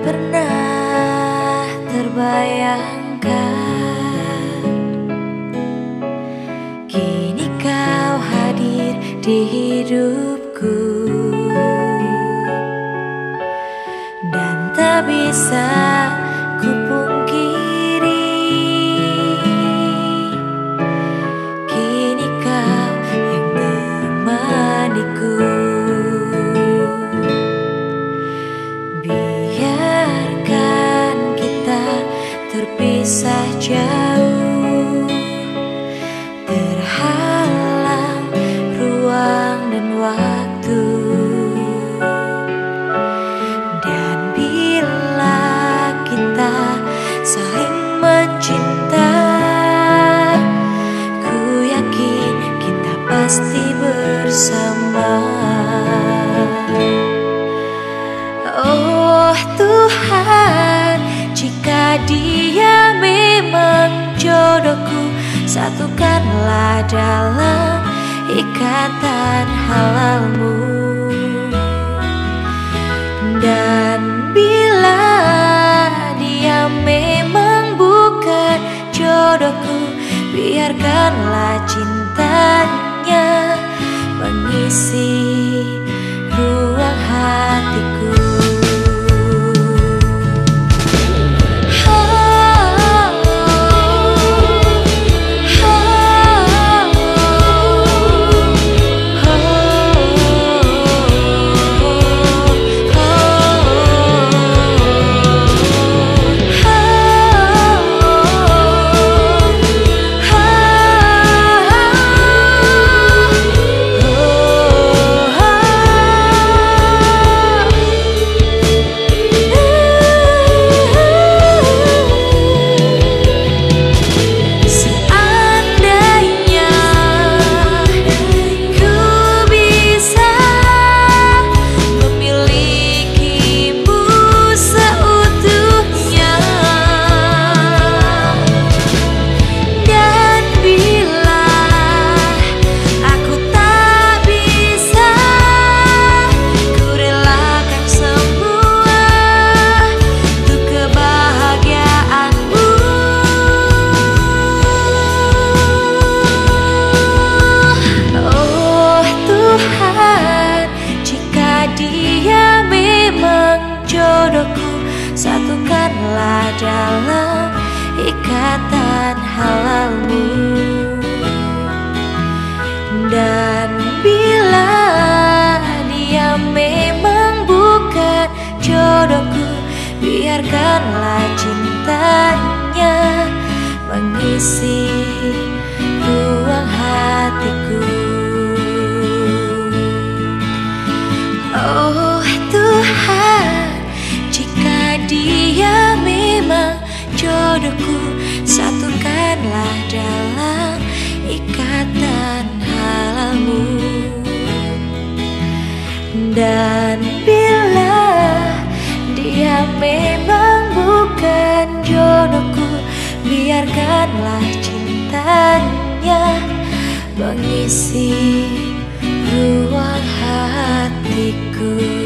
pernah terbayangkan. Kini kau hadir di hidupku. Dan tak bisa bersama Oh Tuhan, jika dia memang jodohku, satukanlah dalam ikatan halalmu. Dan bila dia memang bukan jodohku, biarkanlah cintanya mengisi dalam ikatan halalmu. Dan bila dia memang bukan jodohku, biarkanlah cintanya mengisi ruang hatiku. Oh jodohku, satukanlah dalam ikatan halalmu. Dan bila dia memang bukan jodohku, biarkanlah cintanya mengisi ruang hatiku.